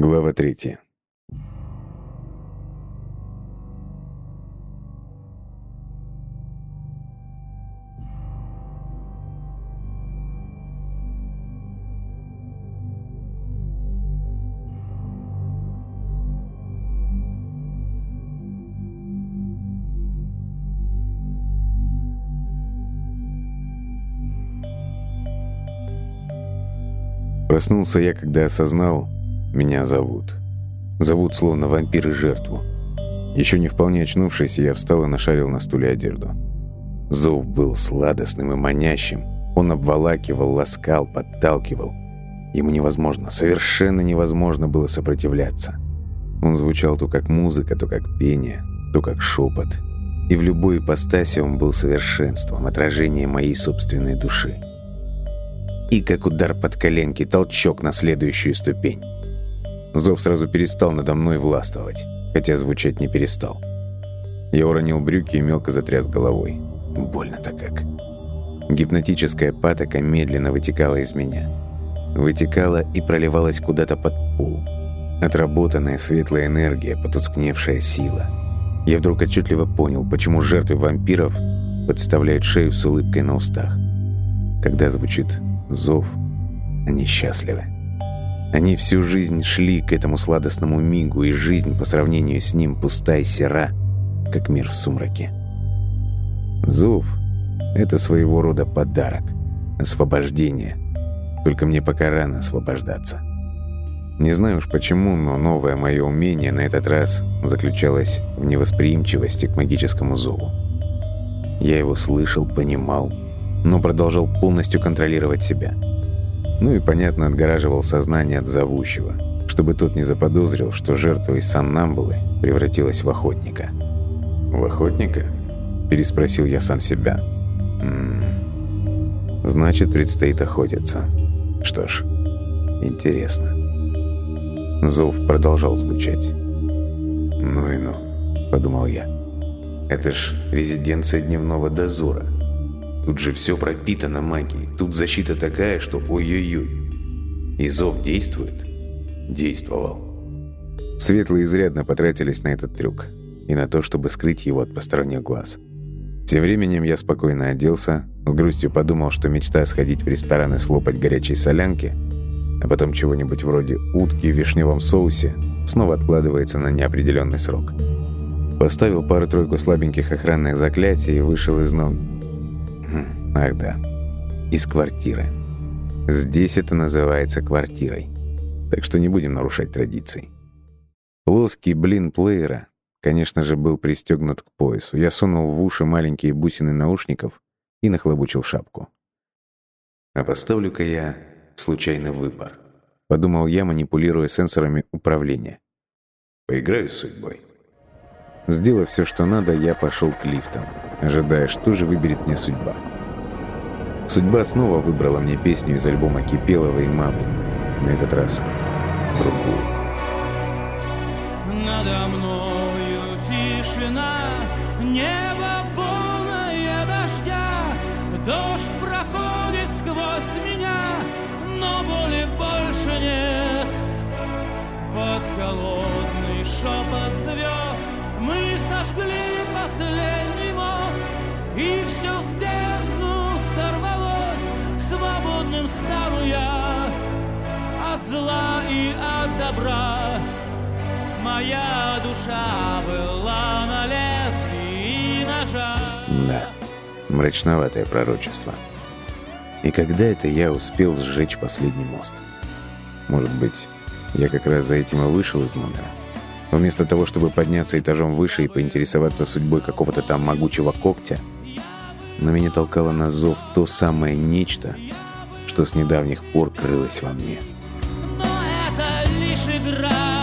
Глава третья. Проснулся я, когда осознал, меня зовут. Зовут словно вампир и жертву. Еще не вполне очнувшись, я встал и нашарил на стуле одежду. Зов был сладостным и манящим. Он обволакивал, ласкал, подталкивал. Ему невозможно, совершенно невозможно было сопротивляться. Он звучал то как музыка, то как пение, то как шепот. И в любой ипостаси он был совершенством, отражением моей собственной души и как удар под коленки, толчок на следующую ступень. Зов сразу перестал надо мной властвовать, хотя звучать не перестал. Я уронил брюки и мелко затряс головой. Больно-то как. Гипнотическая патока медленно вытекала из меня. Вытекала и проливалась куда-то под пол. Отработанная светлая энергия, потускневшая сила. Я вдруг отчетливо понял, почему жертвы вампиров подставляют шею с улыбкой на устах. Когда звучит зов, они счастливы. Они всю жизнь шли к этому сладостному мигу, и жизнь по сравнению с ним пуста и сера, как мир в сумраке. Зов — это своего рода подарок, освобождение. Только мне пока рано освобождаться. Не знаю уж почему, но новое мое умение на этот раз заключалось в невосприимчивости к магическому зову. Я его слышал, понимал, но продолжал полностью контролировать себя. Ну и, понятно, отгораживал сознание от зовущего, чтобы тот не заподозрил, что жертва из Саннамбулы превратилась в охотника. «В охотника?» – переспросил я сам себя. «М -м, «Значит, предстоит охотиться. Что ж, интересно». Зов продолжал звучать. «Ну и ну», – подумал я. «Это ж резиденция дневного дозора». Тут же все пропитано магией. Тут защита такая, что ой-ой-ой. И зов действует? Действовал. Светлые изрядно потратились на этот трюк. И на то, чтобы скрыть его от посторонних глаз. Тем временем я спокойно оделся, с грустью подумал, что мечта сходить в ресторан и слопать горячей солянки, а потом чего-нибудь вроде утки в вишневом соусе, снова откладывается на неопределенный срок. Поставил пару-тройку слабеньких охранных заклятий и вышел из ног Ах да, из квартиры. Здесь это называется квартирой. Так что не будем нарушать традиции. Плоский блин плеера, конечно же, был пристегнут к поясу. Я сунул в уши маленькие бусины наушников и нахлобучил шапку. А поставлю-ка я случайный выбор. Подумал я, манипулируя сенсорами управления. Поиграю с судьбой. Сделав все, что надо, я пошел к лифтам, ожидая, что же выберет мне судьба. Судьба снова выбрала мне песню из альбома Кипелова и Маврина. На этот раз другую. Надо мною тишина, небо полное дождя, Дождь проходит сквозь меня, но боли больше нет. Под холодный шепот звезд сожгли последний мост, И все в бездну сорвалось, свободным стану я от зла и от добра. Моя душа была на лезвии ножа. Да, мрачноватое пророчество. И когда это я успел сжечь последний мост? Может быть, я как раз за этим и вышел из номера? Вместо того, чтобы подняться этажом выше и поинтересоваться судьбой какого-то там могучего когтя, на меня толкало на зов то самое нечто, что с недавних пор крылось во мне. Но это лишь игра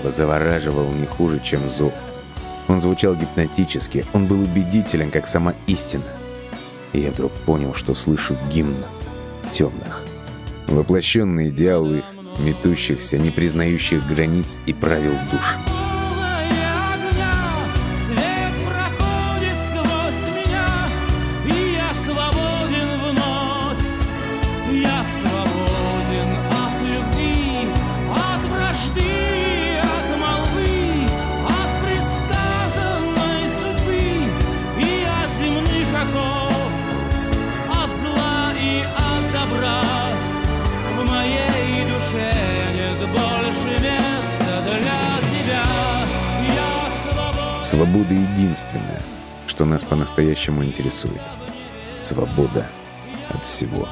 Кипелова завораживал не хуже, чем зов. Он звучал гипнотически, он был убедителен, как сама истина. И я вдруг понял, что слышу гимн темных. Воплощенный идеал их, метущихся, не признающих границ и правил душ. Свобода единственная, что нас по-настоящему интересует. Свобода от всего.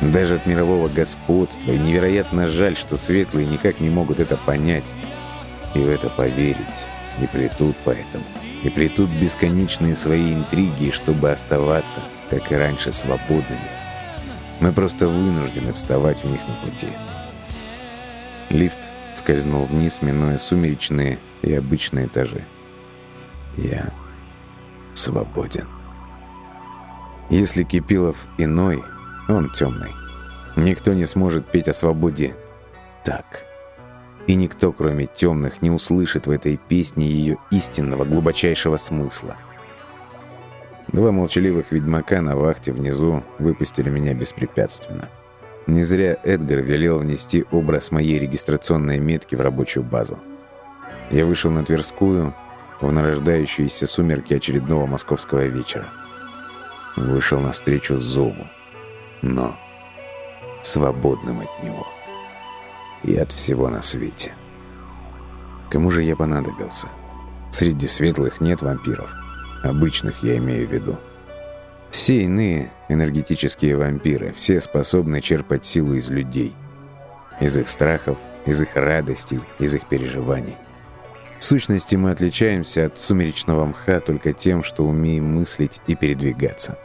Даже от мирового господства. И невероятно жаль, что светлые никак не могут это понять и в это поверить. И плетут поэтому. И плетут бесконечные свои интриги, чтобы оставаться, как и раньше, свободными. Мы просто вынуждены вставать у них на пути. Лифт скользнул вниз, минуя сумеречные и обычные этажи. Я свободен. Если Кипилов иной, он темный. Никто не сможет петь о свободе так. И никто, кроме темных, не услышит в этой песне ее истинного, глубочайшего смысла. Два молчаливых ведьмака на вахте внизу выпустили меня беспрепятственно. Не зря Эдгар велел внести образ моей регистрационной метки в рабочую базу. Я вышел на Тверскую в нарождающиеся сумерки очередного московского вечера. Вышел навстречу зову, но свободным от него и от всего на свете. Кому же я понадобился? Среди светлых нет вампиров. Обычных я имею в виду. Все иные энергетические вампиры, все способны черпать силу из людей. Из их страхов, из их радостей, из их переживаний. В сущности, мы отличаемся от сумеречного мха только тем, что умеем мыслить и передвигаться.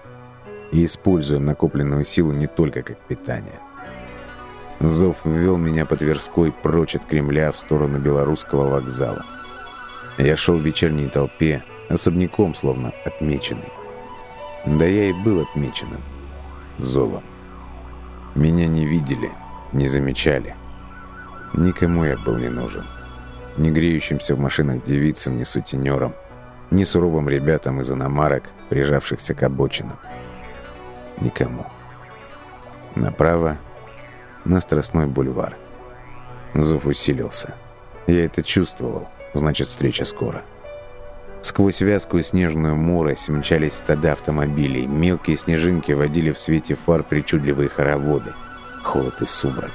И используем накопленную силу не только как питание. Зов ввел меня по Тверской прочь от Кремля в сторону Белорусского вокзала. Я шел в вечерней толпе, особняком словно отмеченный. Да я и был отмеченным. Зовом. Меня не видели, не замечали. Никому я был не нужен. Ни греющимся в машинах девицам, ни сутенерам, ни суровым ребятам из иномарок, прижавшихся к обочинам. Никому. Направо на Страстной бульвар. Зов усилился. Я это чувствовал, значит, встреча скоро. Сквозь вязкую снежную морось мчались стада автомобилей, мелкие снежинки водили в свете фар причудливые хороводы. Холод и сумрак.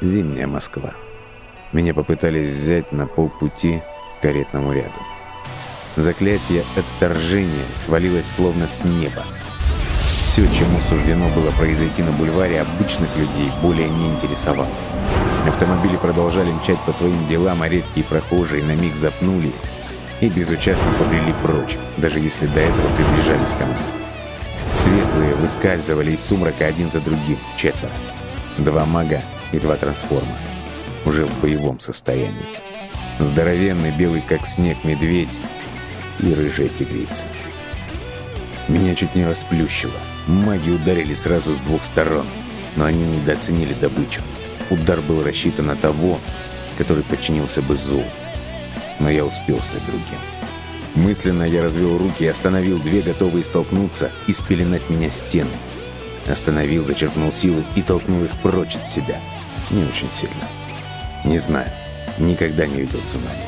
Зимняя Москва. Меня попытались взять на полпути к каретному ряду. Заклятие отторжения свалилось словно с неба. Все, чему суждено было произойти на бульваре, обычных людей более не интересовало. Автомобили продолжали мчать по своим делам, а редкие прохожие на миг запнулись и безучастно побрели прочь, даже если до этого приближались ко мне. Светлые выскальзывали из сумрака один за другим, четверо. Два мага и два трансформа. Уже в боевом состоянии. Здоровенный, белый как снег, медведь и рыжая тигрица. Меня чуть не расплющило. Маги ударили сразу с двух сторон, но они недооценили добычу. Удар был рассчитан на того, который подчинился бы злу. Но я успел стать другим. Мысленно я развел руки и остановил две, готовые столкнуться и спеленать меня стены. Остановил, зачерпнул силы и толкнул их прочь от себя. Не очень сильно. Не знаю, никогда не видел цунами.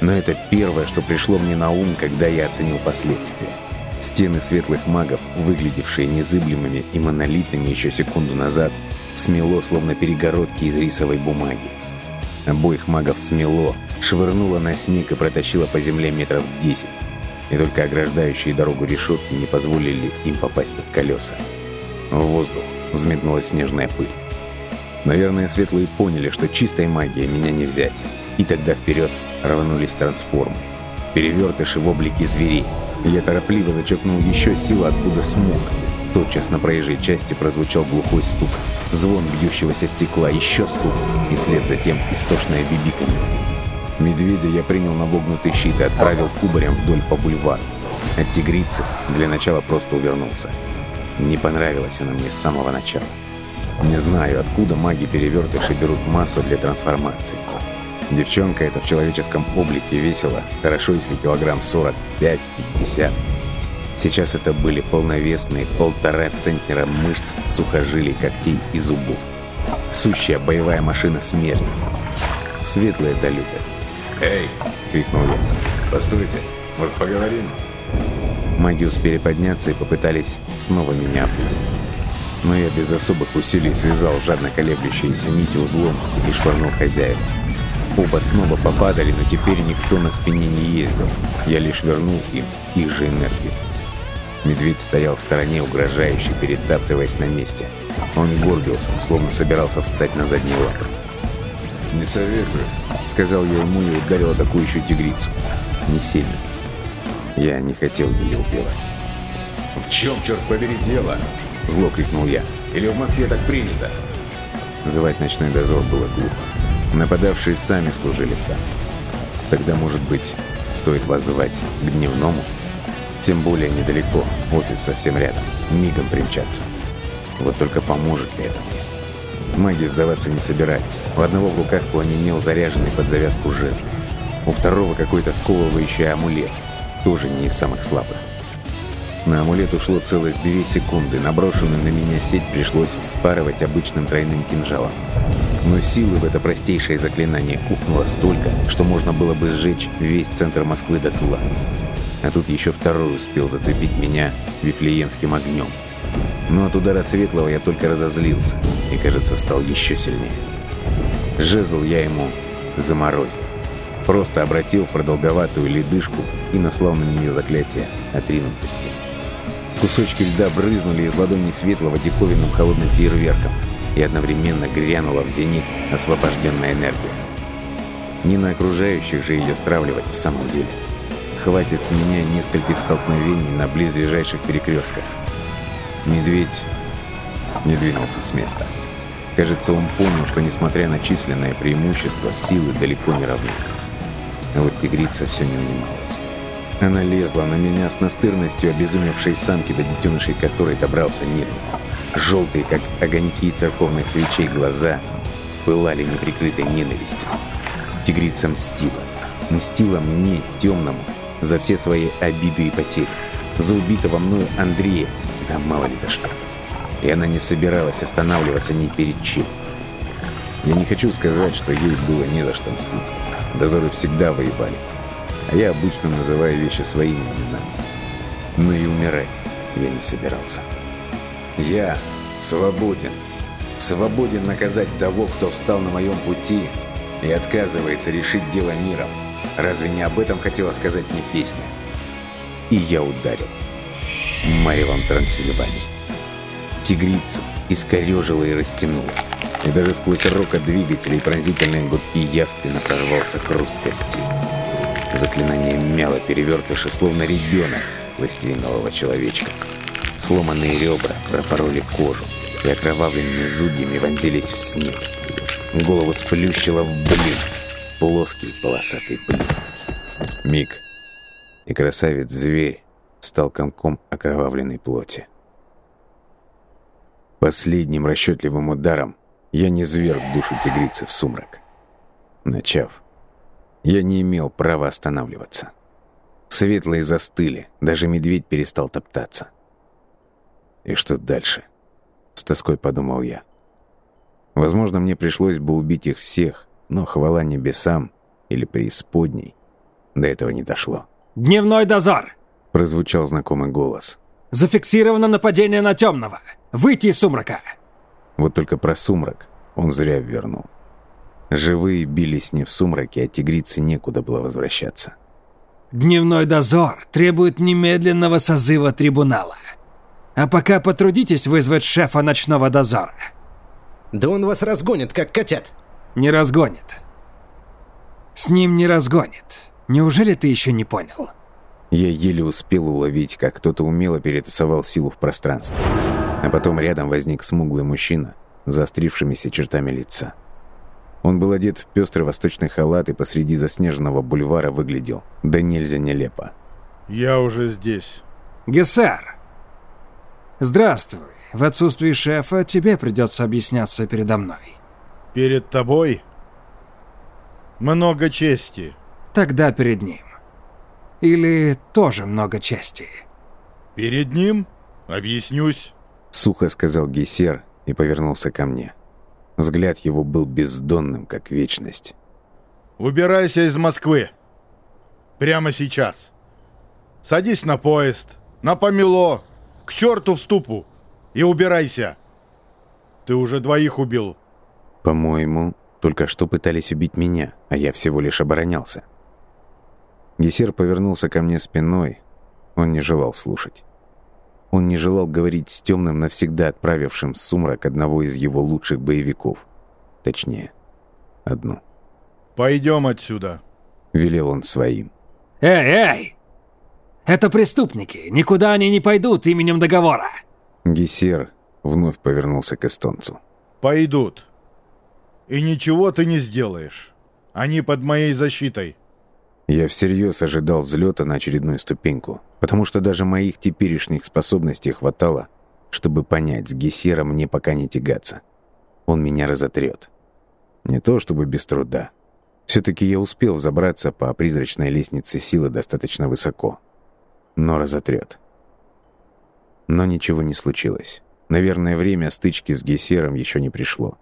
Но это первое, что пришло мне на ум, когда я оценил последствия. Стены светлых магов, выглядевшие незыблемыми и монолитными еще секунду назад, смело, словно перегородки из рисовой бумаги. Обоих магов смело, швырнуло на снег и протащило по земле метров десять. И только ограждающие дорогу решетки не позволили им попасть под колеса. В воздух, взметнулась снежная пыль. Наверное, светлые поняли, что чистой магией меня не взять. И тогда вперед рванулись трансформы. Перевертыши в облике зверей. Я торопливо зачерпнул еще силу, откуда смог. Тотчас на проезжей части прозвучал глухой стук. Звон бьющегося стекла, еще стук. И вслед за тем истошное бибиканье. Медведя я принял на вогнутый щит и отправил кубарем вдоль по бульвару. От тигрицы для начала просто увернулся. Не понравилась она мне с самого начала. Не знаю, откуда маги-перевертыши берут массу для трансформации. Девчонка эта в человеческом облике весила, хорошо если килограмм 45-50. Сейчас это были полновесные полтора центнера мышц, сухожилий, когтей и зубов. Сущая боевая машина смерти. Светлые это любят. «Эй!» — крикнул я. «Постойте, может, поговорим?» Маги успели подняться и попытались снова меня опутать. Но я без особых усилий связал жадно колеблющиеся нити узлом и швырнул хозяина. Оба снова попадали, но теперь никто на спине не ездил. Я лишь вернул им их же энергию. Медведь стоял в стороне, угрожающе, перетаптываясь на месте. Он горбился, словно собирался встать на задние лапы. «Не советую», — сказал я ему и ударил атакующую тигрицу. Не сильно. Я не хотел ее убивать. «В чем, черт побери, дело?» — зло крикнул я. «Или в Москве так принято?» Звать ночной дозор было глупо. Нападавшие сами служили там. Тогда, может быть, стоит вас звать к дневному? Тем более недалеко, офис совсем рядом, мигом примчаться. Вот только поможет ли это мне? Маги сдаваться не собирались. У одного в руках пламенел заряженный под завязку жезл. У второго какой-то сковывающий амулет, тоже не из самых слабых. На амулет ушло целых две секунды. Наброшенную на меня сеть пришлось вспарывать обычным тройным кинжалом. Но силы в это простейшее заклинание ухнуло столько, что можно было бы сжечь весь центр Москвы до Тула. А тут еще второй успел зацепить меня вифлеемским огнем. Но от удара светлого я только разозлился и, кажется, стал еще сильнее. Жезл я ему заморозил. Просто обратил в продолговатую ледышку и наслал на нее заклятие отринутости. Кусочки льда брызнули из ладони светлого диковинным холодным фейерверком и одновременно грянула в зенит освобожденная энергия. Не на окружающих же ее стравливать в самом деле. Хватит с меня нескольких столкновений на близлежащих перекрестках. Медведь не двинулся с места. Кажется, он понял, что несмотря на численное преимущество, силы далеко не равны. А вот тигрица все не унималась. Она лезла на меня с настырностью обезумевшей самки, до детенышей которой добрался нет. Желтые, как огоньки церковных свечей, глаза пылали неприкрытой ненавистью. Тигрица мстила. Мстила мне, темному, за все свои обиды и потери. За убитого мною Андрея, да мало ли за что. И она не собиралась останавливаться ни перед чем. Я не хочу сказать, что ей было не за что мстить. Дозоры всегда воевали а я обычно называю вещи своими именами. Но и умирать я не собирался. Я свободен. Свободен наказать того, кто встал на моем пути и отказывается решить дело миром. Разве не об этом хотела сказать мне песня? И я ударил. Маревом Трансильвании. Тигрицу искорежило и растянуло. И даже сквозь рокот двигателей пронзительные гудки явственно прорвался хруст костей. Заклинание мяло перевертыши, словно ребенок пластилинового человечка. Сломанные ребра пропороли кожу и окровавленными зубьями вонзились в снег. Голову сплющило в блин, плоский полосатый блин. Миг, и красавец-зверь стал комком окровавленной плоти. Последним расчетливым ударом я не зверг душу тигрицы в сумрак. Начав, я не имел права останавливаться. Светлые застыли, даже медведь перестал топтаться. И что дальше? С тоской подумал я. Возможно, мне пришлось бы убить их всех, но хвала небесам или преисподней до этого не дошло. «Дневной дозор!» — прозвучал знакомый голос. «Зафиксировано нападение на темного! Выйти из сумрака!» Вот только про сумрак он зря вернул. Живые бились не в сумраке, а тигрице некуда было возвращаться. «Дневной дозор требует немедленного созыва трибунала». А пока потрудитесь вызвать шефа ночного дозора. Да он вас разгонит, как котят. Не разгонит. С ним не разгонит. Неужели ты еще не понял? Я еле успел уловить, как кто-то умело перетасовал силу в пространстве. А потом рядом возник смуглый мужчина с заострившимися чертами лица. Он был одет в пестрый восточный халат и посреди заснеженного бульвара выглядел да нельзя нелепо. Я уже здесь. Гессер! Здравствуй. В отсутствии шефа тебе придется объясняться передо мной. Перед тобой много чести. Тогда перед ним. Или тоже много чести. Перед ним объяснюсь. Сухо сказал Гессер и повернулся ко мне. Взгляд его был бездонным, как вечность. Убирайся из Москвы. Прямо сейчас. Садись на поезд, на помело, к черту в ступу и убирайся. Ты уже двоих убил. По-моему, только что пытались убить меня, а я всего лишь оборонялся. Гессер повернулся ко мне спиной. Он не желал слушать. Он не желал говорить с темным, навсегда отправившим в сумрак одного из его лучших боевиков. Точнее, одну. Пойдем отсюда. Велел он своим. Эй, эй! Это преступники. Никуда они не пойдут именем договора. Гессер вновь повернулся к эстонцу. Пойдут. И ничего ты не сделаешь. Они под моей защитой. Я всерьез ожидал взлета на очередную ступеньку, потому что даже моих теперешних способностей хватало, чтобы понять, с Гессером мне пока не тягаться. Он меня разотрет. Не то чтобы без труда. Все-таки я успел забраться по призрачной лестнице силы достаточно высоко. Но разотрет. Но ничего не случилось. Наверное, время стычки с Гессером еще не пришло.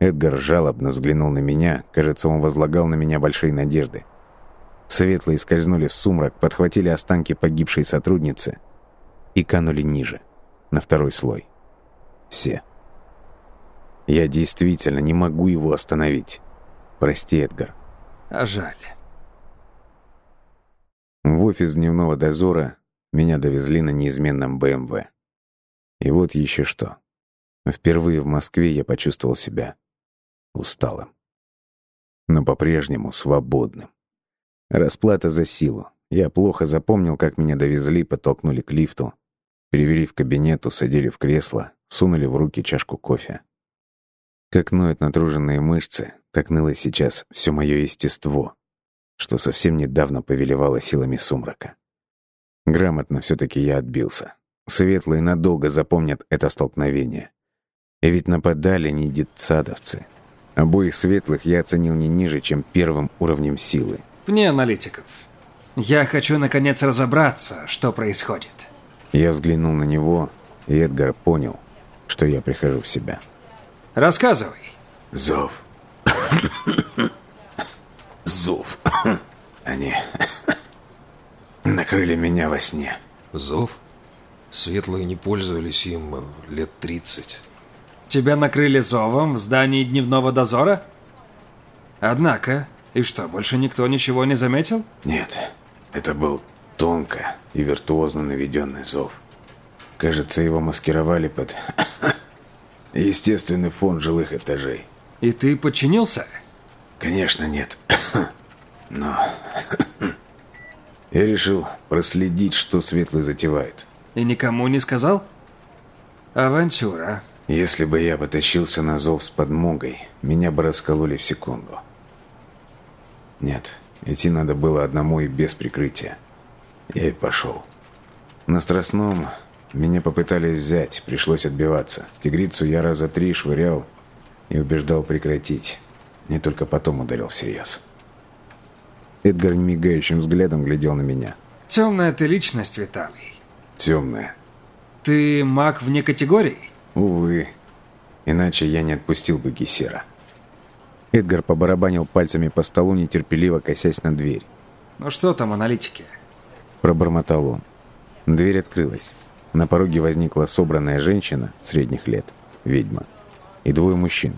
Эдгар жалобно взглянул на меня. Кажется, он возлагал на меня большие надежды. Светлые скользнули в сумрак, подхватили останки погибшей сотрудницы и канули ниже, на второй слой. Все. Я действительно не могу его остановить. Прости, Эдгар. А жаль. В офис дневного дозора меня довезли на неизменном БМВ. И вот еще что. Впервые в Москве я почувствовал себя усталым. Но по-прежнему свободным. Расплата за силу. Я плохо запомнил, как меня довезли, подтолкнули к лифту, перевели в кабинет, усадили в кресло, сунули в руки чашку кофе. Как ноют натруженные мышцы, так ныло сейчас все мое естество, что совсем недавно повелевало силами сумрака. Грамотно все таки я отбился. Светлые надолго запомнят это столкновение. И ведь нападали не детсадовцы. Обоих светлых я оценил не ниже, чем первым уровнем силы. Вне аналитиков. Я хочу наконец разобраться, что происходит. Я взглянул на него, и Эдгар понял, что я прихожу в себя. Рассказывай. Зов. Зов. Они накрыли меня во сне. Зов? Светлые не пользовались им лет 30. Тебя накрыли зовом в здании дневного дозора? Однако, и что, больше никто ничего не заметил? Нет, это был тонко и виртуозно наведенный зов. Кажется, его маскировали под естественный фон жилых этажей. И ты подчинился? Конечно, нет. Но я решил проследить, что Светлый затевает. И никому не сказал? Авантюра. Если бы я потащился на зов с подмогой, меня бы раскололи в секунду. Нет, идти надо было одному и без прикрытия. Я и пошел. На Страстном меня попытались взять, пришлось отбиваться. Тигрицу я раза три швырял и убеждал прекратить. Не только потом ударил всерьез. Эдгар мигающим взглядом глядел на меня. Темная ты личность, Виталий. Темная. Ты маг вне категорий? Увы. Иначе я не отпустил бы Гессера. Эдгар побарабанил пальцами по столу, нетерпеливо косясь на дверь. Ну что там аналитики? Пробормотал он. Дверь открылась. На пороге возникла собранная женщина средних лет, ведьма, и двое мужчин,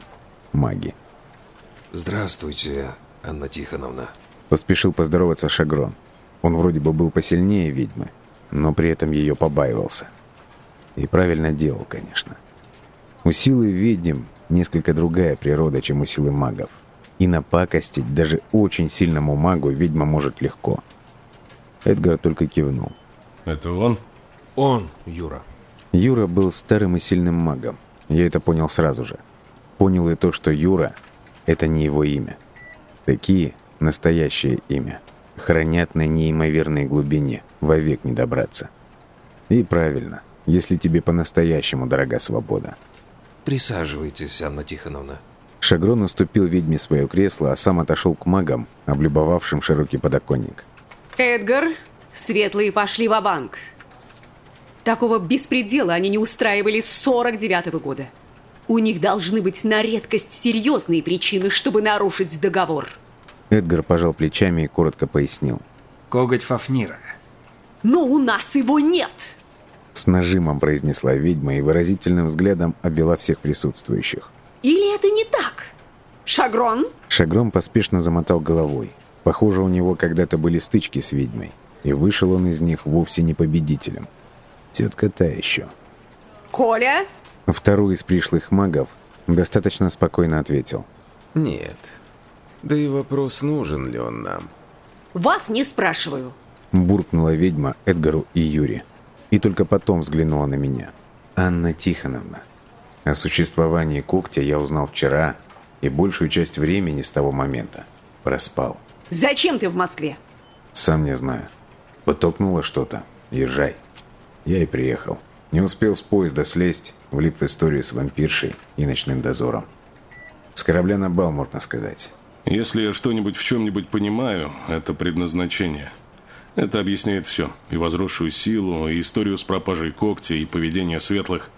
маги. Здравствуйте, Анна Тихоновна. Поспешил поздороваться Шагрон. Он вроде бы был посильнее ведьмы, но при этом ее побаивался. И правильно делал, конечно. У силы ведьм несколько другая природа, чем у силы магов. И напакостить даже очень сильному магу ведьма может легко. Эдгар только кивнул. Это он? Он, Юра. Юра был старым и сильным магом. Я это понял сразу же. Понял и то, что Юра — это не его имя. Такие — настоящее имя. Хранят на неимоверной глубине, вовек не добраться. И правильно, если тебе по-настоящему дорога свобода. Присаживайтесь, Анна Тихоновна. Шагрон уступил ведьме свое кресло, а сам отошел к магам, облюбовавшим широкий подоконник. Эдгар, светлые пошли в банк Такого беспредела они не устраивали с 49-го года. У них должны быть на редкость серьезные причины, чтобы нарушить договор. Эдгар пожал плечами и коротко пояснил. Коготь Фафнира. Но у нас его нет! С нажимом произнесла ведьма и выразительным взглядом обвела всех присутствующих. Или это не так? Шагрон? Шагрон поспешно замотал головой. Похоже, у него когда-то были стычки с ведьмой. И вышел он из них вовсе не победителем. Тетка та еще. Коля? Второй из пришлых магов достаточно спокойно ответил. Нет. Да и вопрос, нужен ли он нам. Вас не спрашиваю. Буркнула ведьма Эдгару и Юре. И только потом взглянула на меня. Анна Тихоновна. О существовании когтя я узнал вчера и большую часть времени с того момента проспал. Зачем ты в Москве? Сам не знаю. Потолкнуло что-то. Езжай. Я и приехал. Не успел с поезда слезть, влип в историю с вампиршей и ночным дозором. С корабля на бал, можно сказать. Если я что-нибудь в чем-нибудь понимаю, это предназначение. Это объясняет все. И возросшую силу, и историю с пропажей когтя, и поведение светлых.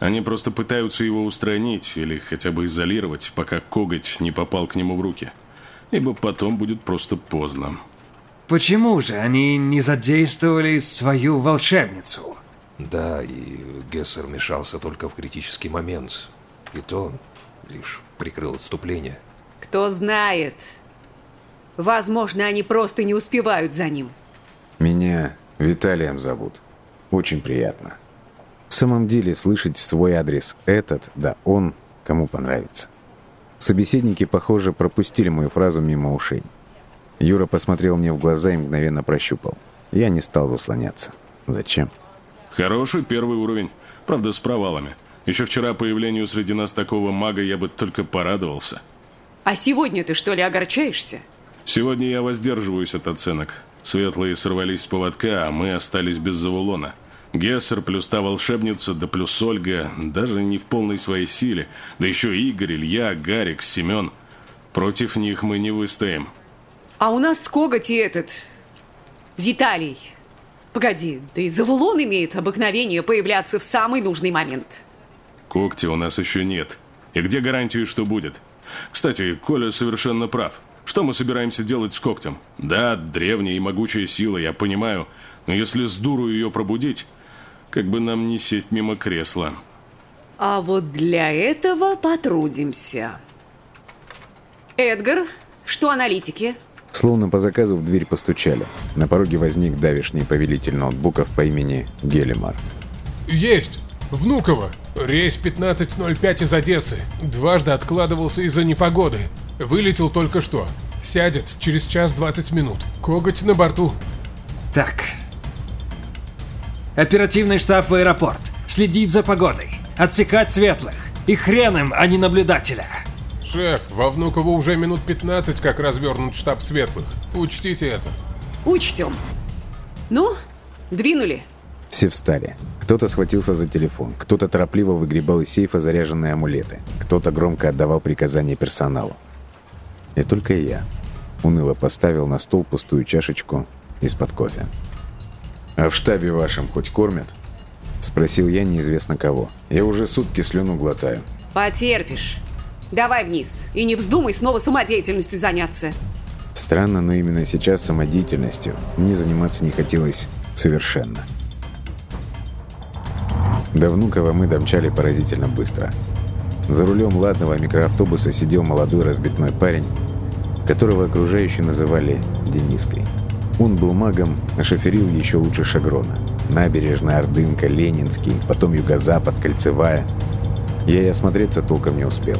Они просто пытаются его устранить или хотя бы изолировать, пока коготь не попал к нему в руки. Ибо потом будет просто поздно. Почему же они не задействовали свою волшебницу? Да, и Гессер мешался только в критический момент. И то лишь прикрыл отступление. Кто знает. Возможно, они просто не успевают за ним. Меня Виталием зовут. Очень приятно. В самом деле, слышать в свой адрес этот, да он, кому понравится. Собеседники, похоже, пропустили мою фразу мимо ушей. Юра посмотрел мне в глаза и мгновенно прощупал. Я не стал заслоняться. Зачем? Хороший первый уровень. Правда, с провалами. Еще вчера появлению среди нас такого мага я бы только порадовался. А сегодня ты что ли огорчаешься? Сегодня я воздерживаюсь от оценок. Светлые сорвались с поводка, а мы остались без завулона. Гессер плюс та волшебница, да плюс Ольга, даже не в полной своей силе. Да еще Игорь, Илья, Гарик, Семен. Против них мы не выстоим. А у нас коготь и этот... Виталий. Погоди, да и Завулон имеет обыкновение появляться в самый нужный момент. Когти у нас еще нет. И где гарантии, что будет? Кстати, Коля совершенно прав. Что мы собираемся делать с когтем? Да, древняя и могучая сила, я понимаю. Но если с дуру ее пробудить, как бы нам не сесть мимо кресла. А вот для этого потрудимся. Эдгар, что аналитики? Словно по заказу в дверь постучали. На пороге возник давишний повелитель ноутбуков по имени Гелимар. Есть! Внуково! Рейс 15.05 из Одессы. Дважды откладывался из-за непогоды. Вылетел только что. Сядет через час 20 минут. Коготь на борту. Так. Оперативный штаб в аэропорт. Следить за погодой. Отсекать светлых. И хрен им, а не наблюдателя. Шеф, во Внуково уже минут 15 как развернут штаб светлых. Учтите это. Учтем. Ну, двинули. Все встали. Кто-то схватился за телефон, кто-то торопливо выгребал из сейфа заряженные амулеты, кто-то громко отдавал приказания персоналу. И только я уныло поставил на стол пустую чашечку из-под кофе. «А в штабе вашем хоть кормят?» Спросил я неизвестно кого. «Я уже сутки слюну глотаю». Потерпишь. Давай вниз. И не вздумай снова самодеятельностью заняться. Странно, но именно сейчас самодеятельностью мне заниматься не хотелось совершенно. До Внуково мы домчали поразительно быстро. За рулем ладного микроавтобуса сидел молодой разбитной парень, которого окружающие называли Дениской. Он был магом, а шоферил еще лучше Шагрона. Набережная, Ордынка, Ленинский, потом Юго-Запад, Кольцевая. Я и осмотреться толком не успел.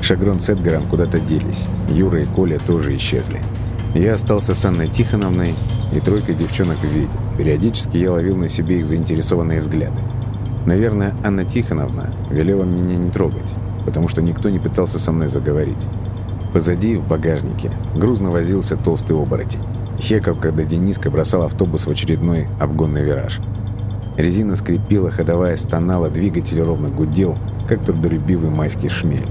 Шагрон с Эдгаром куда-то делись. Юра и Коля тоже исчезли. Я остался с Анной Тихоновной и тройкой девчонок ведьм. Периодически я ловил на себе их заинтересованные взгляды. Наверное, Анна Тихоновна велела меня не трогать, потому что никто не пытался со мной заговорить. Позади, в багажнике, грузно возился толстый оборотень. Хекал, когда Дениска бросал автобус в очередной обгонный вираж. Резина скрипела, ходовая стонала, двигатель ровно гудел, как трудолюбивый майский шмель.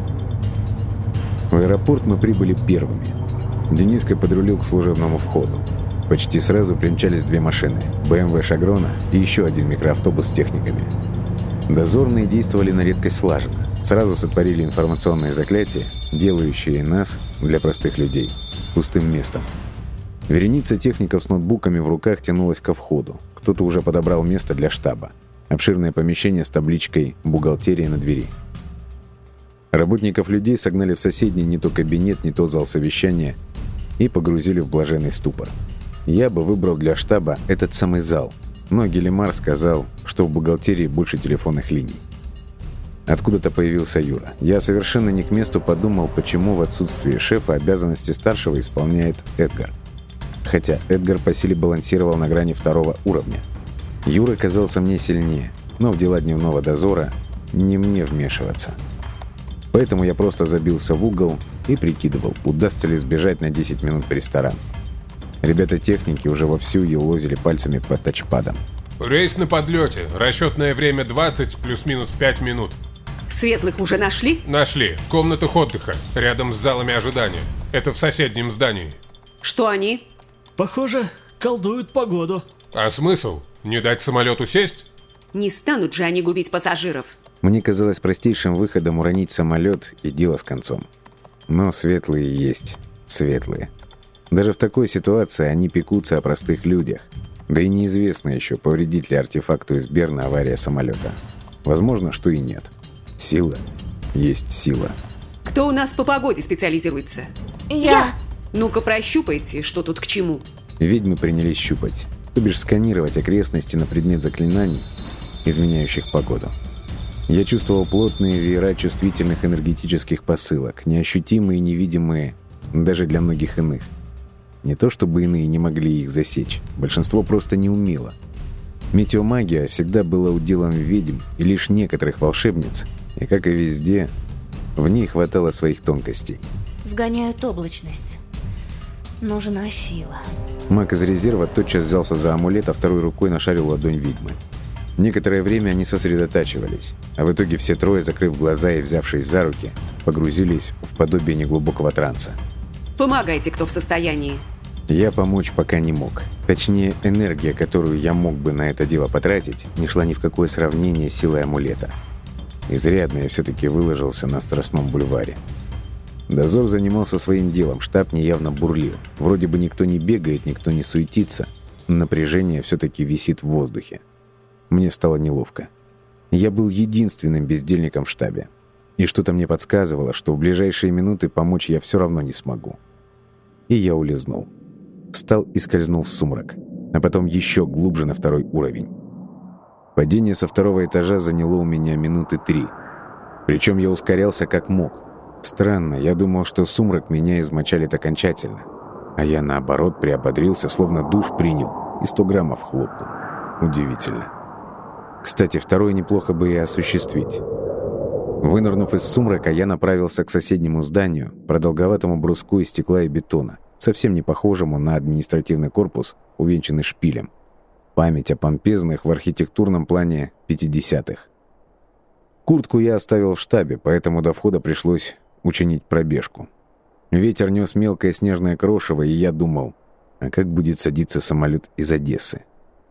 В аэропорт мы прибыли первыми. Дениска подрулил к служебному входу. Почти сразу примчались две машины – БМВ «Шагрона» и еще один микроавтобус с техниками. Дозорные действовали на редкость слаженно. Сразу сотворили информационные заклятия, делающие нас, для простых людей, пустым местом. Вереница техников с ноутбуками в руках тянулась ко входу. Кто-то уже подобрал место для штаба. Обширное помещение с табличкой «Бухгалтерия» на двери. Работников людей согнали в соседний не то кабинет, не то зал совещания и погрузили в блаженный ступор. Я бы выбрал для штаба этот самый зал, но Гелимар сказал, что в бухгалтерии больше телефонных линий. Откуда-то появился Юра. Я совершенно не к месту подумал, почему в отсутствие шефа обязанности старшего исполняет Эдгар. Хотя Эдгар по силе балансировал на грани второго уровня. Юра казался мне сильнее, но в дела дневного дозора не мне вмешиваться. Поэтому я просто забился в угол и прикидывал, удастся ли сбежать на 10 минут в ресторан. Ребята-техники уже вовсю елозили пальцами по тачпадам. Рейс на подлете. Расчетное время 20 плюс-минус 5 минут. Светлых уже нашли? Нашли. В комнатах отдыха. Рядом с залами ожидания. Это в соседнем здании. Что они? Похоже, колдуют погоду. А смысл? Не дать самолету сесть? Не станут же они губить пассажиров. Мне казалось простейшим выходом уронить самолет и дело с концом. Но светлые есть светлые. Даже в такой ситуации они пекутся о простых людях. Да и неизвестно еще, повредит ли артефакту из Берна авария самолета. Возможно, что и нет. Сила есть сила. Кто у нас по погоде специализируется? Я. Ну-ка прощупайте, что тут к чему. Ведьмы принялись щупать, то бишь сканировать окрестности на предмет заклинаний, изменяющих погоду. Я чувствовал плотные веера чувствительных энергетических посылок, неощутимые и невидимые даже для многих иных. Не то чтобы иные не могли их засечь, большинство просто не умело. Метеомагия всегда была уделом ведьм и лишь некоторых волшебниц, и, как и везде, в ней хватало своих тонкостей. Сгоняют облачность. Нужна сила. Маг из резерва тотчас взялся за амулет, а второй рукой нашарил ладонь ведьмы. Некоторое время они сосредотачивались, а в итоге все трое, закрыв глаза и взявшись за руки, погрузились в подобие неглубокого транса. Помогайте, кто в состоянии. Я помочь пока не мог. Точнее, энергия, которую я мог бы на это дело потратить, не шла ни в какое сравнение с силой амулета. Изрядно я все-таки выложился на Страстном бульваре. Дозор занимался своим делом, штаб неявно бурлил. Вроде бы никто не бегает, никто не суетится. но Напряжение все-таки висит в воздухе. Мне стало неловко. Я был единственным бездельником в штабе. И что-то мне подсказывало, что в ближайшие минуты помочь я все равно не смогу. И я улизнул. Встал и скользнул в сумрак. А потом еще глубже на второй уровень. Падение со второго этажа заняло у меня минуты три. Причем я ускорялся как мог. Странно, я думал, что сумрак меня измочалит окончательно. А я, наоборот, приободрился, словно душ принял, и 100 граммов хлопнул. Удивительно. Кстати, второе неплохо бы и осуществить. Вынырнув из сумрака, я направился к соседнему зданию, продолговатому бруску из стекла и бетона, совсем не похожему на административный корпус, увенчанный шпилем. Память о помпезных в архитектурном плане 50-х. Куртку я оставил в штабе, поэтому до входа пришлось учинить пробежку. Ветер нес мелкое снежное крошево, и я думал, а как будет садиться самолет из Одессы?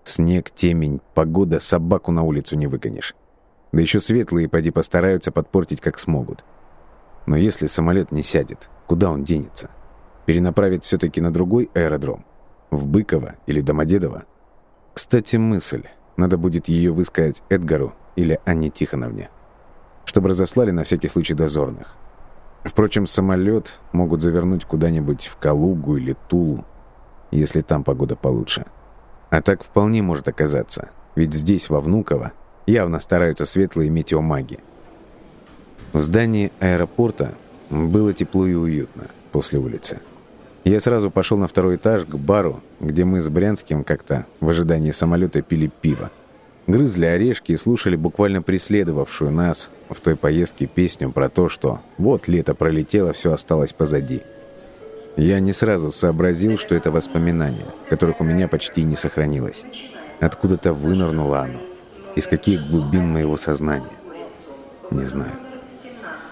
Снег, темень, погода, собаку на улицу не выгонишь. Да еще светлые, поди постараются подпортить как смогут. Но если самолет не сядет, куда он денется? Перенаправить все-таки на другой аэродром? В Быково или Домодедово? Кстати, мысль. Надо будет ее высказать Эдгару или Анне Тихоновне. Чтобы разослали на всякий случай дозорных. Впрочем, самолет могут завернуть куда-нибудь в Калугу или Тулу, если там погода получше. А так вполне может оказаться, ведь здесь, во Внуково, явно стараются светлые метеомаги. В здании аэропорта было тепло и уютно после улицы. Я сразу пошел на второй этаж к бару, где мы с Брянским как-то в ожидании самолета пили пиво. Грызли орешки и слушали буквально преследовавшую нас в той поездке песню про то, что вот лето пролетело, все осталось позади. Я не сразу сообразил, что это воспоминания, которых у меня почти не сохранилось. Откуда-то вынырнуло оно. Из каких глубин моего сознания? Не знаю.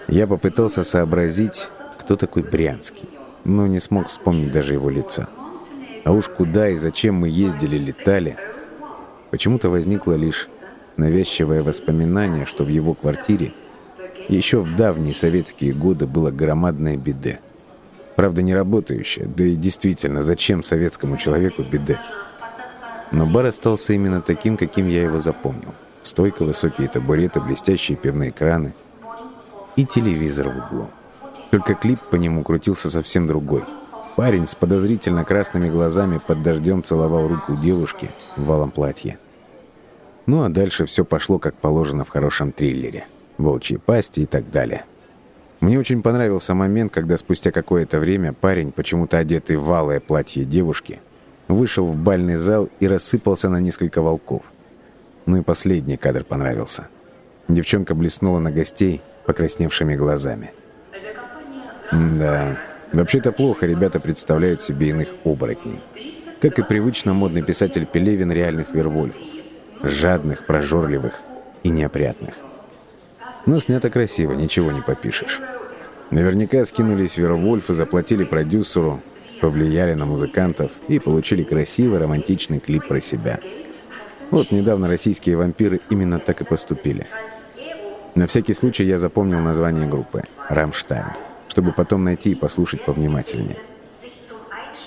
Я попытался сообразить, кто такой Брянский но не смог вспомнить даже его лица. А уж куда и зачем мы ездили, летали, почему-то возникло лишь навязчивое воспоминание, что в его квартире еще в давние советские годы было громадное биде. Правда, не работающее, да и действительно, зачем советскому человеку биде? Но бар остался именно таким, каким я его запомнил. Стойка, высокие табуреты, блестящие пивные краны и телевизор в углу. Только клип по нему крутился совсем другой. Парень с подозрительно красными глазами под дождем целовал руку девушки в валом платье. Ну а дальше все пошло как положено в хорошем триллере. Волчьи пасти и так далее. Мне очень понравился момент, когда спустя какое-то время парень, почему-то одетый в валое платье девушки, вышел в бальный зал и рассыпался на несколько волков. Ну и последний кадр понравился. Девчонка блеснула на гостей покрасневшими глазами. Да, вообще-то плохо ребята представляют себе иных оборотней. Как и привычно модный писатель Пелевин реальных вервольфов. Жадных, прожорливых и неопрятных. Но снято красиво, ничего не попишешь. Наверняка скинулись Вервольфы, заплатили продюсеру, повлияли на музыкантов и получили красивый романтичный клип про себя. Вот недавно российские вампиры именно так и поступили. На всякий случай я запомнил название группы «Рамштайн» чтобы потом найти и послушать повнимательнее.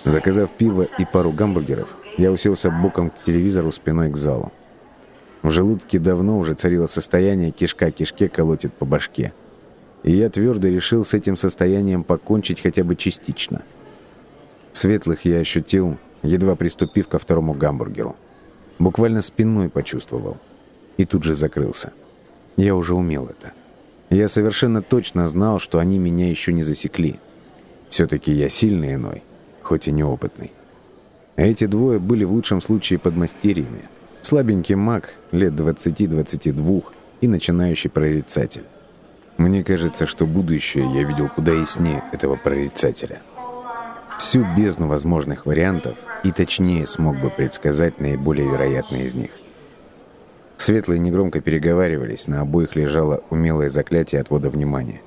Заказав пиво и пару гамбургеров, я уселся боком к телевизору спиной к залу. В желудке давно уже царило состояние кишка кишке колотит по башке. И я твердо решил с этим состоянием покончить хотя бы частично. Светлых я ощутил, едва приступив ко второму гамбургеру. Буквально спиной почувствовал. И тут же закрылся. Я уже умел это. Я совершенно точно знал, что они меня еще не засекли. Все-таки я сильный иной, хоть и неопытный. Эти двое были в лучшем случае подмастерьями. Слабенький маг, лет 20-22 и начинающий прорицатель. Мне кажется, что будущее я видел куда яснее этого прорицателя. Всю бездну возможных вариантов и точнее смог бы предсказать наиболее вероятные из них. Светлые негромко переговаривались, на обоих лежало умелое заклятие отвода внимания.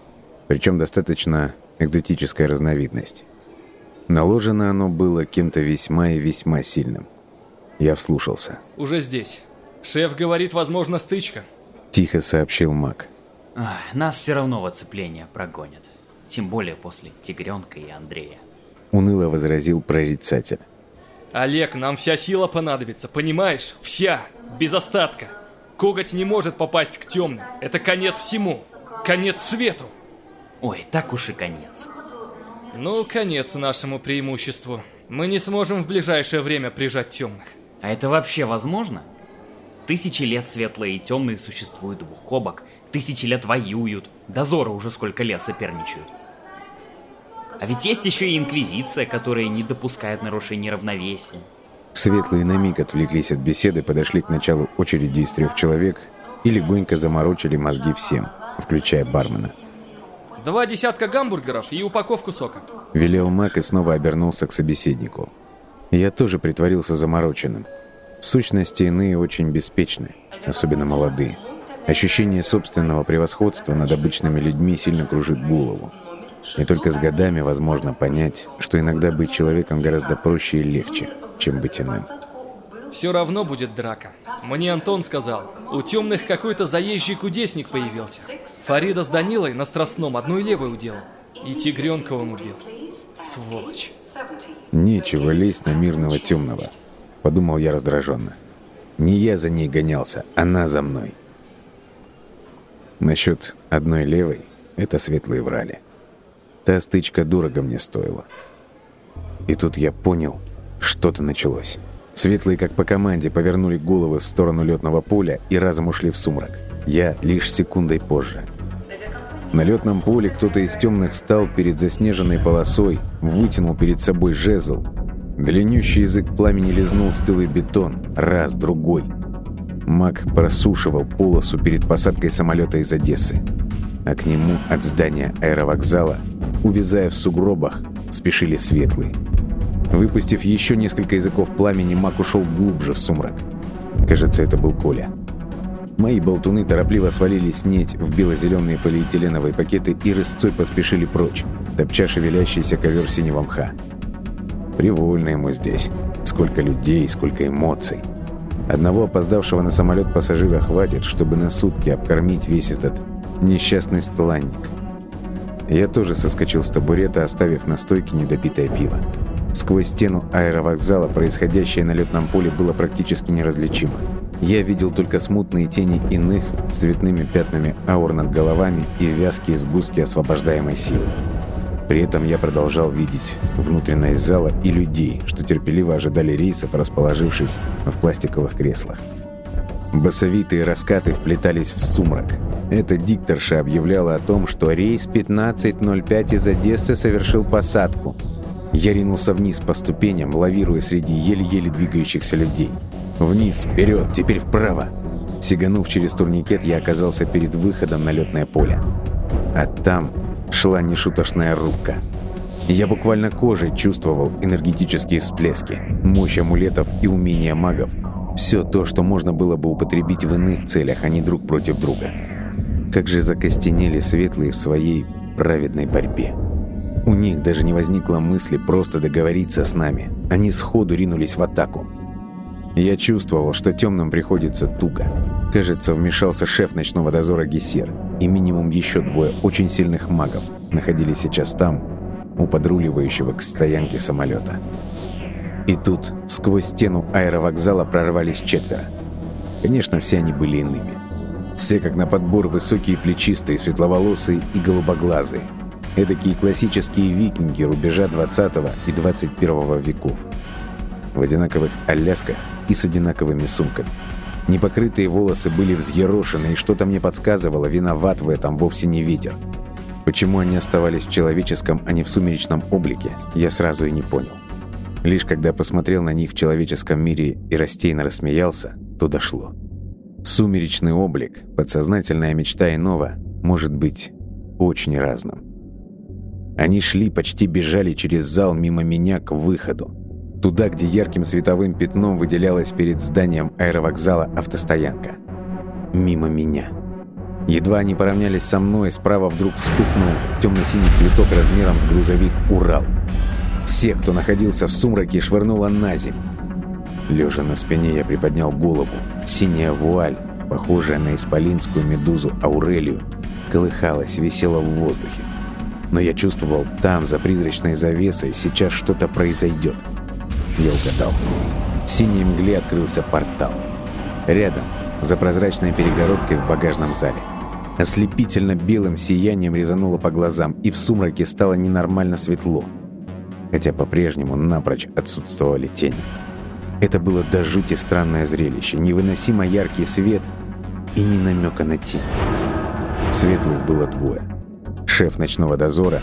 Причем достаточно экзотическая разновидность. Наложено оно было кем-то весьма и весьма сильным. Я вслушался. Уже здесь. Шеф говорит, возможно, стычка. Тихо сообщил маг. Ах, нас все равно в оцепление прогонят. Тем более после Тигренка и Андрея. Уныло возразил прорицатель. Олег, нам вся сила понадобится, понимаешь? Вся, без остатка. Коготь не может попасть к темным. Это конец всему. Конец свету. Ой, так уж и конец. Ну, конец нашему преимуществу. Мы не сможем в ближайшее время прижать темных. А это вообще возможно? Тысячи лет светлые и темные существуют бок о бок. Тысячи лет воюют. Дозоры уже сколько лет соперничают. А ведь есть еще и Инквизиция, которая не допускает нарушения равновесия. Светлые на миг отвлеклись от беседы, подошли к началу очереди из трех человек и легонько заморочили мозги всем, включая бармена. Два десятка гамбургеров и упаковку сока. Велел Мак и снова обернулся к собеседнику. Я тоже притворился замороченным. В сущности, иные очень беспечны, особенно молодые. Ощущение собственного превосходства над обычными людьми сильно кружит голову. И только с годами возможно понять, что иногда быть человеком гораздо проще и легче, чем быть иным. Все равно будет драка. Мне Антон сказал, у темных какой-то заезжий кудесник появился. Фарида с Данилой на Страстном одной левой уделал. И тигренка он убил. Сволочь. Нечего лезть на мирного темного, подумал я раздраженно. Не я за ней гонялся, она за мной. Насчет одной левой это светлые врали. Та стычка дорого мне стоила. И тут я понял, что-то началось. Светлые, как по команде, повернули головы в сторону летного поля и разом ушли в сумрак. Я лишь секундой позже. На летном поле кто-то из темных встал перед заснеженной полосой, вытянул перед собой жезл. Длиннющий язык пламени лизнул стылый бетон, раз, другой. Маг просушивал полосу перед посадкой самолета из Одессы. А к нему от здания аэровокзала, увязая в сугробах, спешили светлые. Выпустив еще несколько языков пламени, маг ушел глубже в сумрак. Кажется, это был Коля. Мои болтуны торопливо свалили снеть в бело-зеленые полиэтиленовые пакеты и рысцой поспешили прочь, топча шевелящийся ковер синего мха. Привольно ему здесь. Сколько людей, сколько эмоций. Одного опоздавшего на самолет пассажира хватит, чтобы на сутки обкормить весь этот несчастный стланник. Я тоже соскочил с табурета, оставив на стойке недопитое пиво. Сквозь стену аэровокзала происходящее на летном поле было практически неразличимо. Я видел только смутные тени иных с цветными пятнами аур над головами и вязкие сгустки освобождаемой силы. При этом я продолжал видеть внутренность зала и людей, что терпеливо ожидали рейсов, расположившись в пластиковых креслах. Басовитые раскаты вплетались в сумрак. Эта дикторша объявляла о том, что рейс 1505 из Одессы совершил посадку. Я ринулся вниз по ступеням, лавируя среди еле-еле двигающихся людей. Вниз, вперед, теперь вправо. Сиганув через турникет, я оказался перед выходом на летное поле. А там шла нешуточная рубка. Я буквально кожей чувствовал энергетические всплески, мощь амулетов и умения магов. Все то, что можно было бы употребить в иных целях, а не друг против друга. Как же закостенели светлые в своей праведной борьбе. У них даже не возникло мысли просто договориться с нами. Они сходу ринулись в атаку. Я чувствовал, что темным приходится туго. Кажется, вмешался шеф ночного дозора Гессер, и минимум еще двое очень сильных магов находились сейчас там, у подруливающего к стоянке самолета. И тут сквозь стену аэровокзала прорвались четверо. Конечно, все они были иными. Все как на подбор высокие плечистые, светловолосые и голубоглазые. Эдакие классические викинги рубежа 20 и 21 веков. В одинаковых алясках и с одинаковыми сумками. Непокрытые волосы были взъерошены, и что-то мне подсказывало, виноват в этом вовсе не ветер. Почему они оставались в человеческом, а не в сумеречном облике, я сразу и не понял. Лишь когда посмотрел на них в человеческом мире и растейно рассмеялся, то дошло. Сумеречный облик, подсознательная мечта иного, может быть очень разным. Они шли, почти бежали через зал мимо меня к выходу. Туда, где ярким световым пятном выделялась перед зданием аэровокзала автостоянка. Мимо меня. Едва они поравнялись со мной, справа вдруг вспыхнул темно-синий цветок размером с грузовик «Урал». Всех, кто находился в сумраке, швырнуло на земь. Лежа на спине, я приподнял голову. Синяя вуаль, похожая на исполинскую медузу Аурелию, колыхалась, висела в воздухе. Но я чувствовал, там, за призрачной завесой, сейчас что-то произойдет. Я угадал. В синей мгле открылся портал. Рядом, за прозрачной перегородкой в багажном зале. Ослепительно белым сиянием резануло по глазам, и в сумраке стало ненормально светло. Хотя по-прежнему напрочь отсутствовали тени. Это было до жути странное зрелище, невыносимо яркий свет и ни намека на тень. Светлых было двое. Шеф ночного дозора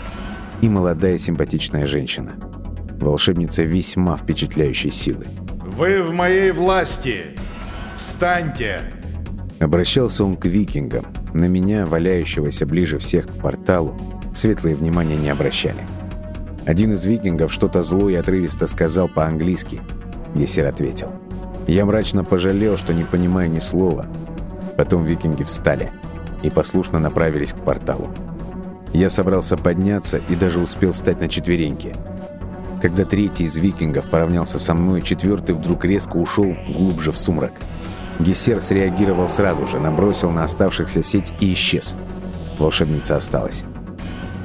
и молодая симпатичная женщина – волшебница весьма впечатляющей силы. «Вы в моей власти! Встаньте!» Обращался он к викингам. На меня, валяющегося ближе всех к порталу, светлые внимания не обращали. Один из викингов что-то зло и отрывисто сказал по-английски. Гессер ответил. Я мрачно пожалел, что не понимаю ни слова. Потом викинги встали и послушно направились к порталу. Я собрался подняться и даже успел встать на четвереньки – когда третий из викингов поравнялся со мной, четвертый вдруг резко ушел глубже в сумрак. Гессер среагировал сразу же, набросил на оставшихся сеть и исчез. Волшебница осталась.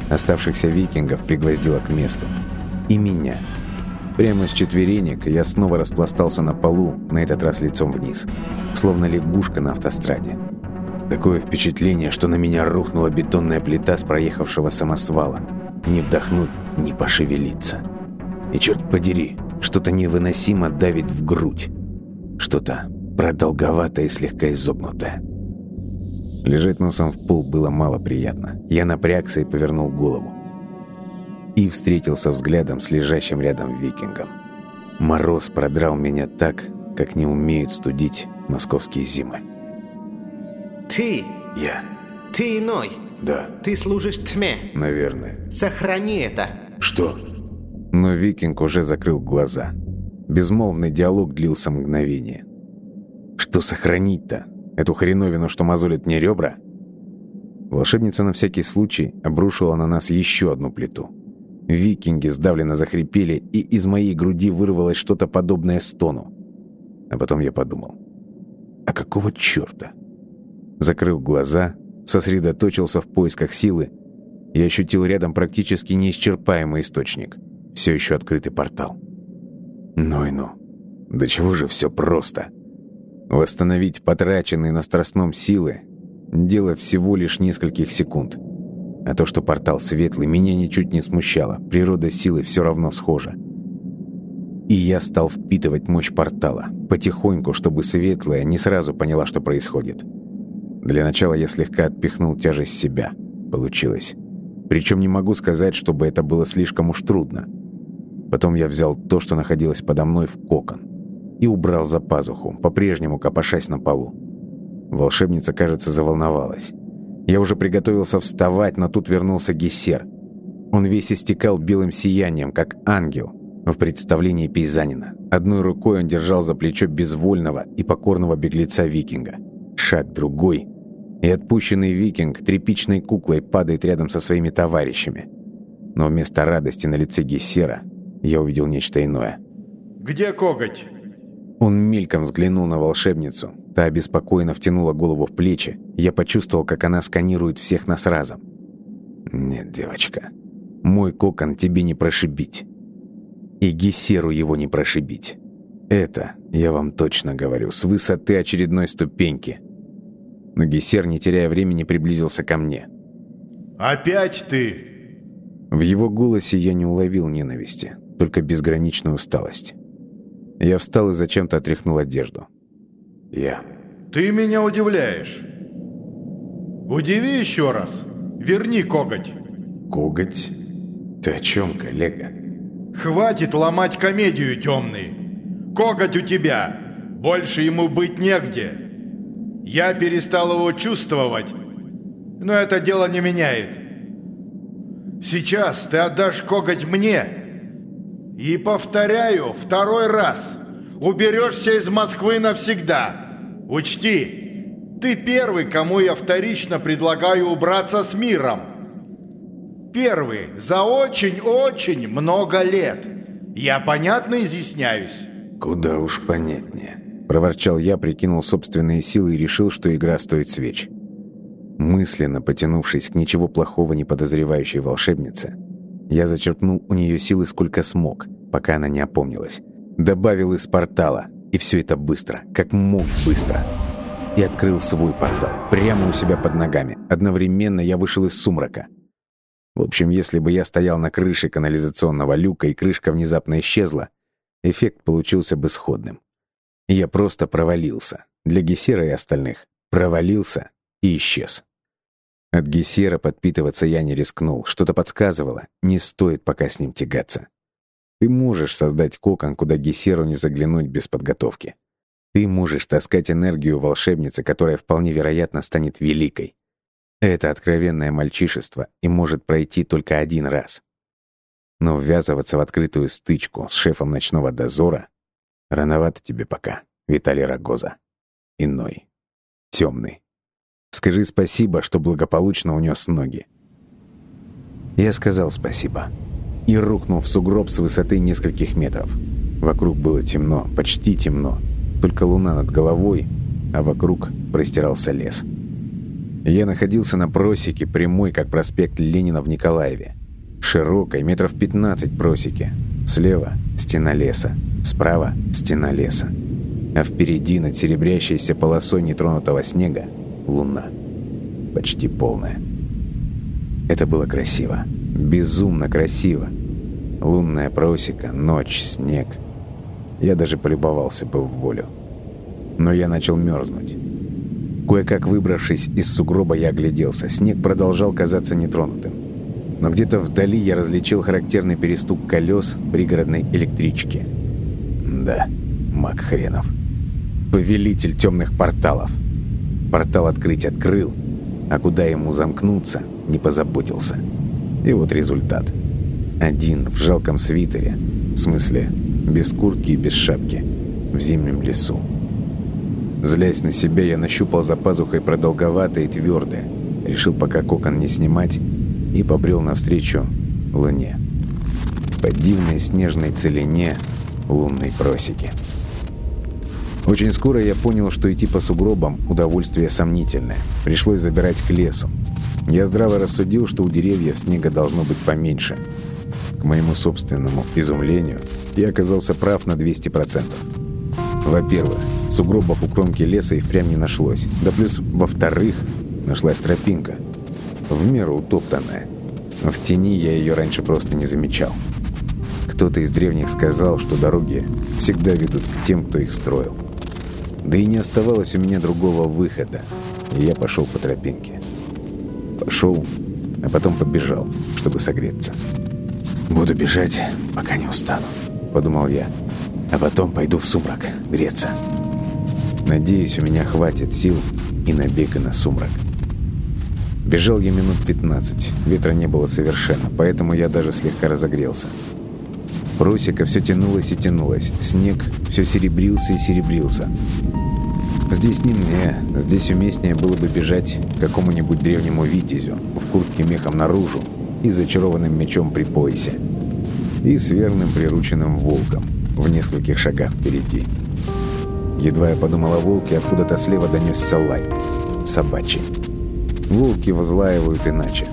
Оставшихся викингов пригвоздила к месту. И меня. Прямо с четверенек я снова распластался на полу, на этот раз лицом вниз. Словно лягушка на автостраде. Такое впечатление, что на меня рухнула бетонная плита с проехавшего самосвала. Не вдохнуть, не пошевелиться. И черт подери, Что-то невыносимо давит в грудь. Что-то продолговатое и слегка изогнутое. Лежать носом в пол было мало приятно. Я напрягся и повернул голову. И встретился взглядом с лежащим рядом викингом. Мороз продрал меня так, как не умеют студить московские зимы. Ты? Я. Ты иной. Да. Ты служишь тьме. Наверное. Сохрани это. Что? Но викинг уже закрыл глаза. Безмолвный диалог длился мгновение. Что сохранить-то? Эту хреновину, что мозолит мне ребра? Волшебница на всякий случай обрушила на нас еще одну плиту. Викинги сдавленно захрипели, и из моей груди вырвалось что-то подобное стону. А потом я подумал, а какого черта? Закрыл глаза, сосредоточился в поисках силы и ощутил рядом практически неисчерпаемый источник. Все еще открытый портал. Ну и ну. До чего же все просто? Восстановить потраченные на страстном силы – дело всего лишь нескольких секунд. А то, что портал светлый, меня ничуть не смущало. Природа силы все равно схожа. И я стал впитывать мощь портала, потихоньку, чтобы светлая не сразу поняла, что происходит. Для начала я слегка отпихнул тяжесть себя. Получилось. Причем не могу сказать, чтобы это было слишком уж трудно. Потом я взял то, что находилось подо мной в кокон и убрал за пазуху, по-прежнему копошась на полу. Волшебница, кажется, заволновалась. Я уже приготовился вставать, но тут вернулся Гессер. Он весь истекал белым сиянием, как ангел в представлении пейзанина. Одной рукой он держал за плечо безвольного и покорного беглеца-викинга. Шаг другой, и отпущенный викинг тряпичной куклой падает рядом со своими товарищами. Но вместо радости на лице Гессера я увидел нечто иное. «Где коготь?» Он мельком взглянул на волшебницу. Та обеспокоенно втянула голову в плечи. Я почувствовал, как она сканирует всех нас разом. «Нет, девочка, мой кокон тебе не прошибить. И Гессеру его не прошибить. Это, я вам точно говорю, с высоты очередной ступеньки». Но Гессер, не теряя времени, приблизился ко мне. «Опять ты?» В его голосе я не уловил ненависти, только безграничную усталость. Я встал и зачем-то отряхнул одежду. Я. Ты меня удивляешь. Удиви еще раз. Верни коготь. Коготь? Ты о чем, коллега? Хватит ломать комедию, темный. Коготь у тебя. Больше ему быть негде. Я перестал его чувствовать, но это дело не меняет. Сейчас ты отдашь коготь мне, и повторяю, второй раз. Уберешься из Москвы навсегда. Учти, ты первый, кому я вторично предлагаю убраться с миром. Первый за очень-очень много лет. Я понятно изъясняюсь? Куда уж понятнее. Проворчал я, прикинул собственные силы и решил, что игра стоит свеч. Мысленно потянувшись к ничего плохого не подозревающей волшебнице, я зачерпнул у нее силы сколько смог, пока она не опомнилась. Добавил из портала, и все это быстро, как мог быстро. И открыл свой портал, прямо у себя под ногами. Одновременно я вышел из сумрака. В общем, если бы я стоял на крыше канализационного люка, и крышка внезапно исчезла, эффект получился бы сходным. Я просто провалился. Для Гессера и остальных. Провалился и исчез. От Гессера подпитываться я не рискнул. Что-то подсказывало. Не стоит пока с ним тягаться. Ты можешь создать кокон, куда Гессеру не заглянуть без подготовки. Ты можешь таскать энергию волшебницы, которая вполне вероятно станет великой. Это откровенное мальчишество и может пройти только один раз. Но ввязываться в открытую стычку с шефом ночного дозора рановато тебе пока, Виталий Рогоза. Иной. Темный. Скажи спасибо, что благополучно унес ноги. Я сказал спасибо. И рухнул в сугроб с высоты нескольких метров. Вокруг было темно, почти темно. Только луна над головой, а вокруг простирался лес. Я находился на просеке, прямой, как проспект Ленина в Николаеве. Широкой, метров 15 просеки. Слева — стена леса, справа — стена леса. А впереди, над серебрящейся полосой нетронутого снега, луна. Почти полная. Это было красиво. Безумно красиво. Лунная просека, ночь, снег. Я даже полюбовался бы в волю. Но я начал мерзнуть. Кое-как выбравшись из сугроба, я огляделся. Снег продолжал казаться нетронутым. Но где-то вдали я различил характерный перестук колес пригородной электрички. Да, маг хренов. Повелитель темных порталов. Портал открыть открыл, а куда ему замкнуться, не позаботился. И вот результат. Один в жалком свитере, в смысле, без куртки и без шапки, в зимнем лесу. Злясь на себя, я нащупал за пазухой продолговатое и твердое, решил пока кокон не снимать, и побрел навстречу луне. По дивной снежной целине лунной просеки. Очень скоро я понял, что идти по сугробам – удовольствие сомнительное. Пришлось забирать к лесу. Я здраво рассудил, что у деревьев снега должно быть поменьше. К моему собственному изумлению, я оказался прав на 200%. Во-первых, сугробов у кромки леса и впрямь не нашлось. Да плюс, во-вторых, нашлась тропинка. В меру утоптанная. В тени я ее раньше просто не замечал. Кто-то из древних сказал, что дороги всегда ведут к тем, кто их строил. Да и не оставалось у меня другого выхода, и я пошел по тропинке. Пошел, а потом побежал, чтобы согреться. «Буду бежать, пока не устану», — подумал я. «А потом пойду в сумрак греться». Надеюсь, у меня хватит сил и на бег, и на сумрак. Бежал я минут 15, ветра не было совершенно, поэтому я даже слегка разогрелся. Просека все тянулось и тянулось, снег все серебрился и серебрился. Здесь не мне, здесь уместнее было бы бежать к какому-нибудь древнему витязю в куртке мехом наружу и зачарованным мечом при поясе. И с верным прирученным волком в нескольких шагах впереди. Едва я подумал о волке, откуда-то слева донесся лай. Собачий. Волки возлаивают иначе.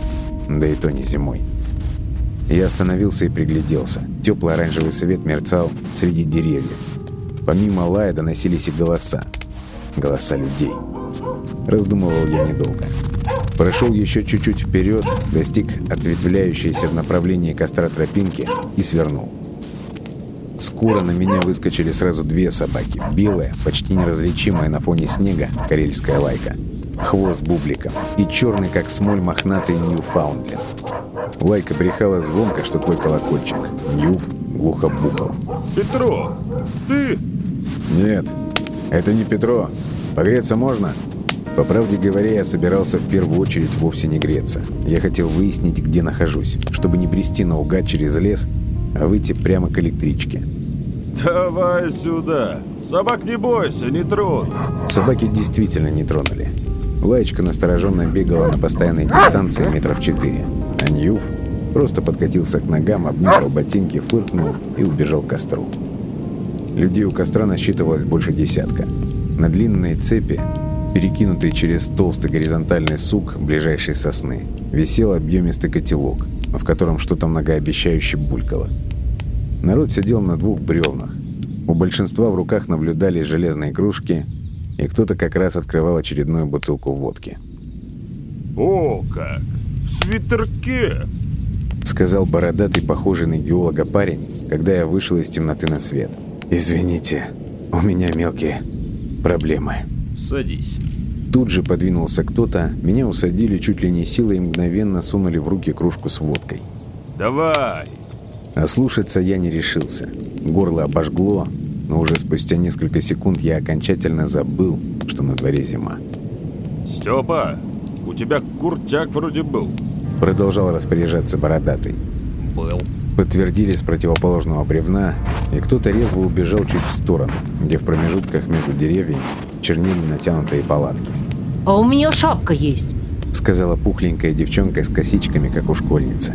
Да и то не зимой. Я остановился и пригляделся. Теплый оранжевый свет мерцал среди деревьев. Помимо лая доносились и голоса. Голоса людей. Раздумывал я недолго. Прошел еще чуть-чуть вперед, достиг ответвляющейся в направлении костра тропинки и свернул. Скоро на меня выскочили сразу две собаки. Белая, почти неразличимая на фоне снега, карельская лайка. Хвост бубликом. И черный, как смоль, мохнатый Ньюфаундленд. Лайка брехала звонко, что твой колокольчик. Ньюф глухо бухал. Петро, ты? Нет, это не Петро. Погреться можно? По правде говоря, я собирался в первую очередь вовсе не греться. Я хотел выяснить, где нахожусь, чтобы не брести наугад через лес, а выйти прямо к электричке. Давай сюда. Собак не бойся, не тронут. Собаки действительно не тронули. Лаечка настороженно бегала на постоянной дистанции метров четыре, а Ньюф просто подкатился к ногам, обнюхал ботинки, фыркнул и убежал к костру. Людей у костра насчитывалось больше десятка. На длинной цепи, перекинутой через толстый горизонтальный сук ближайшей сосны, висел объемистый котелок, в котором что-то многообещающе булькало. Народ сидел на двух бревнах. У большинства в руках наблюдались железные кружки, и кто-то как раз открывал очередную бутылку водки. «О как! В свитерке!» Сказал бородатый, похожий на геолога парень, когда я вышел из темноты на свет. «Извините, у меня мелкие проблемы». Садись. Тут же подвинулся кто-то, меня усадили чуть ли не силой и мгновенно сунули в руки кружку с водкой. «Давай!» А слушаться я не решился. Горло обожгло, но уже спустя несколько секунд я окончательно забыл, что на дворе зима. «Степа, у тебя куртяк вроде был». Продолжал распоряжаться бородатый. Был. Подтвердили с противоположного бревна, и кто-то резво убежал чуть в сторону, где в промежутках между деревьями чернили натянутые палатки. «А у меня шапка есть», — сказала пухленькая девчонка с косичками, как у школьницы.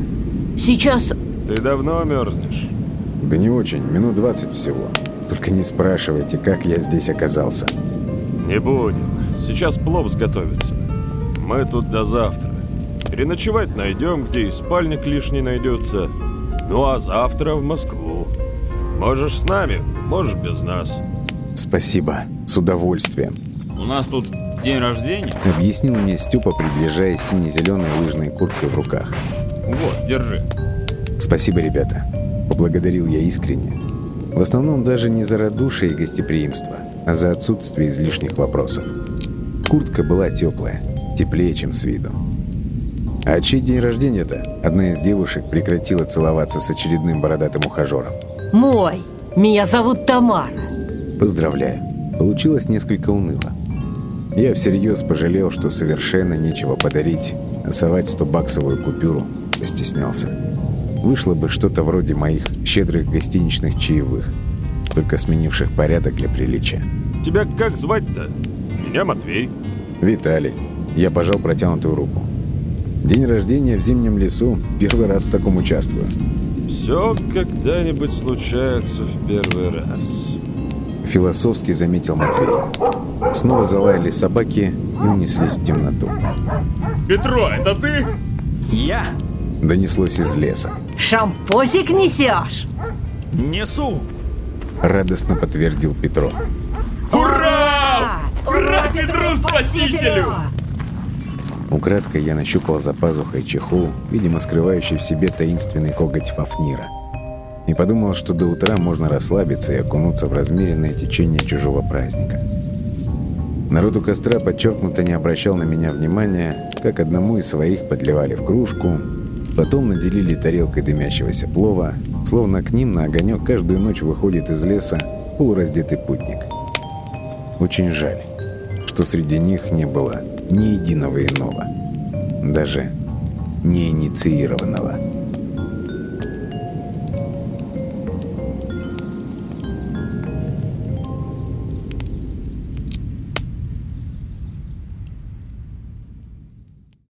«Сейчас...» «Ты давно мерзнешь?» «Да не очень, минут двадцать всего. Только не спрашивайте, как я здесь оказался». «Не будем. Сейчас плов сготовится. Мы тут до завтра. Переночевать найдем, где и спальник лишний найдется. Ну а завтра в Москву. Можешь с нами, можешь без нас». «Спасибо. С удовольствием». У нас тут день рождения. Объяснил мне Степа, приближаясь сине-зеленой лыжной курткой в руках. Вот, держи. Спасибо, ребята. Поблагодарил я искренне. В основном даже не за радушие и гостеприимство, а за отсутствие излишних вопросов. Куртка была теплая, теплее, чем с виду. А чей день рождения-то? Одна из девушек прекратила целоваться с очередным бородатым ухажером. Мой. Меня зовут Тамара. Поздравляю. Получилось несколько уныло. Я всерьез пожалел, что совершенно нечего подарить, а совать 100-баксовую купюру постеснялся. Вышло бы что-то вроде моих щедрых гостиничных чаевых, только сменивших порядок для приличия. Тебя как звать-то? Меня Матвей. Виталий. Я пожал протянутую руку. День рождения в зимнем лесу. Первый раз в таком участвую. Все когда-нибудь случается в первый раз. Философски заметил Матвей. Снова залаяли собаки и унеслись в темноту. Петро, это ты? Я. Донеслось из леса. Шампосик несешь? Несу. Радостно подтвердил Петро. Ура! Ура, Петру Спасителю! Украдкой я нащупал за пазухой чехол, видимо, скрывающий в себе таинственный коготь Фафнира. И подумал, что до утра можно расслабиться и окунуться в размеренное течение чужого праздника. Народ у костра подчеркнуто не обращал на меня внимания, как одному из своих подливали в кружку, потом наделили тарелкой дымящегося плова, словно к ним на огонек каждую ночь выходит из леса полураздетый путник. Очень жаль, что среди них не было ни единого иного, даже неинициированного.